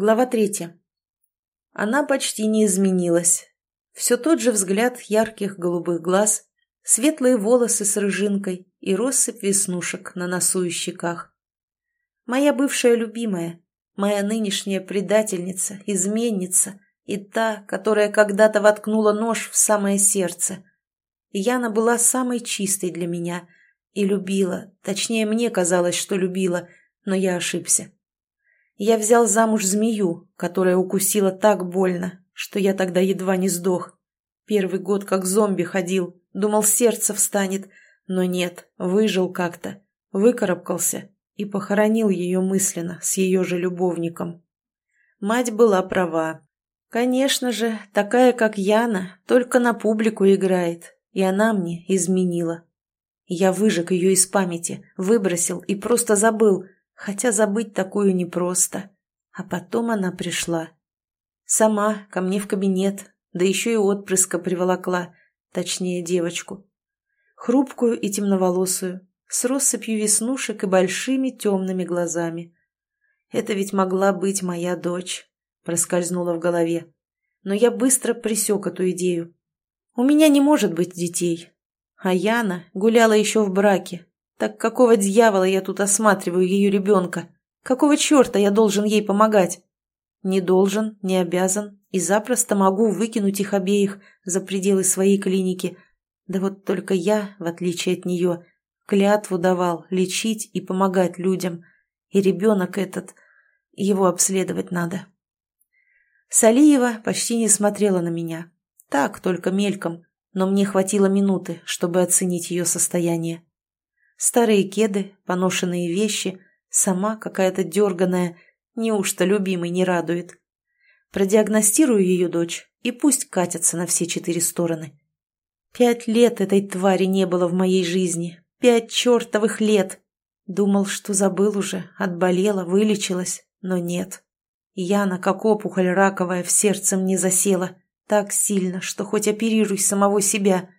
Глава третья. Она почти не изменилась. Все тот же взгляд ярких голубых глаз, светлые волосы с рыжинкой и россыпь веснушек на носу и щеках. Моя бывшая любимая, моя нынешняя предательница, изменница и та, которая когда-то воткнула нож в самое сердце. Яна была самой чистой для меня и любила, точнее мне казалось, что любила, но я ошибся. Я взял замуж змею, которая укусила так больно, что я тогда едва не сдох. Первый год как зомби ходил, думал, сердце встанет, но нет, выжил как-то, выкарабкался и похоронил ее мысленно с ее же любовником. Мать была права. Конечно же, такая, как Яна, только на публику играет, и она мне изменила. Я выжег ее из памяти, выбросил и просто забыл – хотя забыть такую непросто. А потом она пришла. Сама, ко мне в кабинет, да еще и отпрыска приволокла, точнее девочку. Хрупкую и темноволосую, с россыпью веснушек и большими темными глазами. Это ведь могла быть моя дочь, проскользнула в голове. Но я быстро пресек эту идею. У меня не может быть детей. А Яна гуляла еще в браке, так какого дьявола я тут осматриваю ее ребенка? Какого черта я должен ей помогать? Не должен, не обязан и запросто могу выкинуть их обеих за пределы своей клиники. Да вот только я, в отличие от нее, клятву давал лечить и помогать людям. И ребенок этот, его обследовать надо. Салиева почти не смотрела на меня. Так, только мельком, но мне хватило минуты, чтобы оценить ее состояние. Старые кеды, поношенные вещи, сама какая-то дерганая, неужто любимый не радует. Продиагностирую ее дочь, и пусть катятся на все четыре стороны. Пять лет этой твари не было в моей жизни. Пять чертовых лет. Думал, что забыл уже, отболела, вылечилась, но нет. Яна, как опухоль раковая, в сердце мне засела. Так сильно, что хоть оперируй самого себя.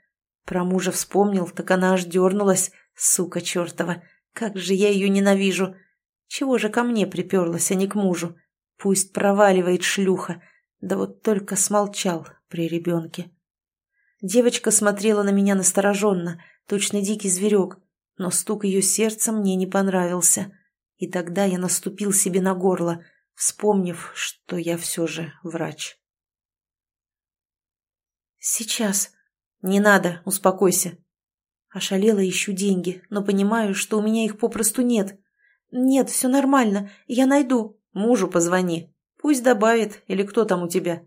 Про мужа вспомнил, так она аж дернулась, Сука чертова! Как же я ее ненавижу! Чего же ко мне приперлась, а не к мужу? Пусть проваливает шлюха. Да вот только смолчал при ребенке. Девочка смотрела на меня настороженно, точно дикий зверек, но стук ее сердца мне не понравился. И тогда я наступил себе на горло, вспомнив, что я все же врач. «Сейчас. Не надо, успокойся. Ошалела ищу деньги, но понимаю, что у меня их попросту нет. Нет, все нормально, я найду. Мужу позвони. Пусть добавит, или кто там у тебя.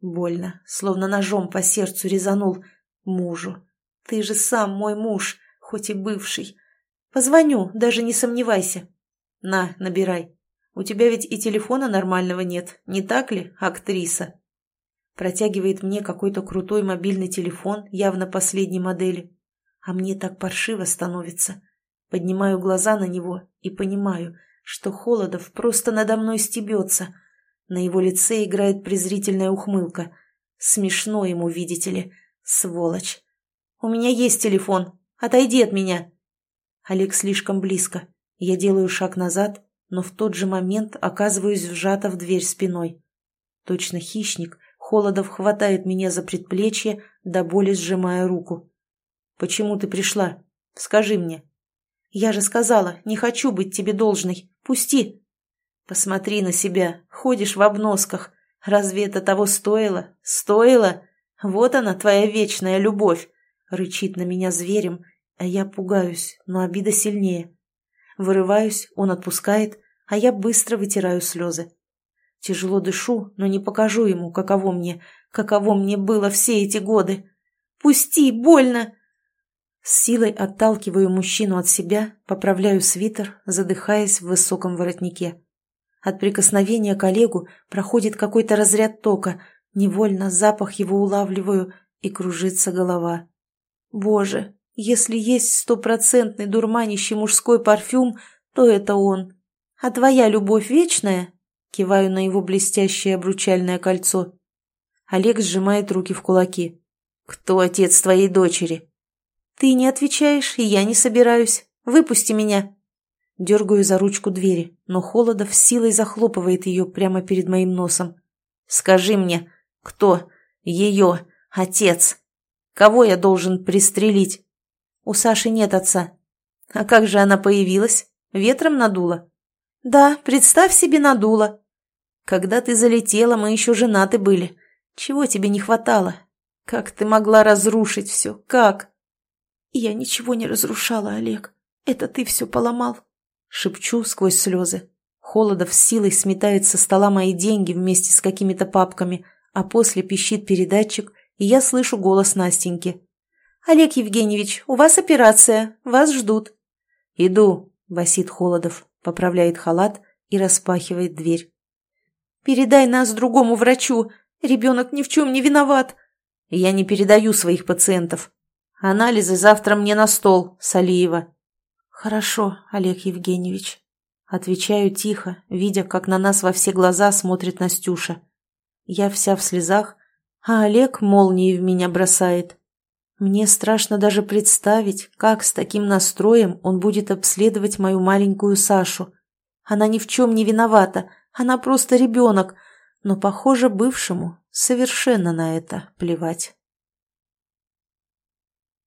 Больно, словно ножом по сердцу резанул. Мужу. Ты же сам мой муж, хоть и бывший. Позвоню, даже не сомневайся. На, набирай. У тебя ведь и телефона нормального нет, не так ли, актриса? Протягивает мне какой-то крутой мобильный телефон, явно последней модели. А мне так паршиво становится. Поднимаю глаза на него и понимаю, что Холодов просто надо мной стебется. На его лице играет презрительная ухмылка. Смешно ему, видите ли. Сволочь. «У меня есть телефон. Отойди от меня!» Олег слишком близко. Я делаю шаг назад, но в тот же момент оказываюсь вжата в дверь спиной. Точно хищник, Холодов хватает меня за предплечье, до боли сжимая руку. «Почему ты пришла? Скажи мне». «Я же сказала, не хочу быть тебе должной. Пусти». «Посмотри на себя. Ходишь в обносках. Разве это того стоило? Стоило? Вот она, твоя вечная любовь!» Рычит на меня зверем, а я пугаюсь, но обида сильнее. Вырываюсь, он отпускает, а я быстро вытираю слезы. Тяжело дышу, но не покажу ему, каково мне, каково мне было все эти годы. «Пусти, больно!» С силой отталкиваю мужчину от себя, поправляю свитер, задыхаясь в высоком воротнике. От прикосновения к Олегу проходит какой-то разряд тока, невольно запах его улавливаю, и кружится голова. Боже, если есть стопроцентный дурманящий мужской парфюм, то это он. А твоя любовь вечная? Киваю на его блестящее обручальное кольцо. Олег сжимает руки в кулаки. «Кто отец твоей дочери?» «Ты не отвечаешь, и я не собираюсь. Выпусти меня». Дергаю за ручку двери, но Холодов силой захлопывает ее прямо перед моим носом. «Скажи мне, кто ее отец? Кого я должен пристрелить?» «У Саши нет отца». «А как же она появилась? Ветром надула?» «Да, представь себе, надула». «Когда ты залетела, мы еще женаты были. Чего тебе не хватало? Как ты могла разрушить все? Как?» «Я ничего не разрушала, Олег. Это ты все поломал». Шепчу сквозь слезы. Холодов с силой сметает со стола мои деньги вместе с какими-то папками, а после пищит передатчик, и я слышу голос Настеньки. «Олег Евгеньевич, у вас операция, вас ждут». «Иду», — басит Холодов, поправляет халат и распахивает дверь. «Передай нас другому врачу, ребенок ни в чем не виноват». «Я не передаю своих пациентов. Анализы завтра мне на стол, Салиева». «Хорошо, Олег Евгеньевич». Отвечаю тихо, видя, как на нас во все глаза смотрит Настюша. Я вся в слезах, а Олег молнией в меня бросает. Мне страшно даже представить, как с таким настроем он будет обследовать мою маленькую Сашу. Она ни в чем не виновата, она просто ребенок, но, похоже, бывшему совершенно на это плевать.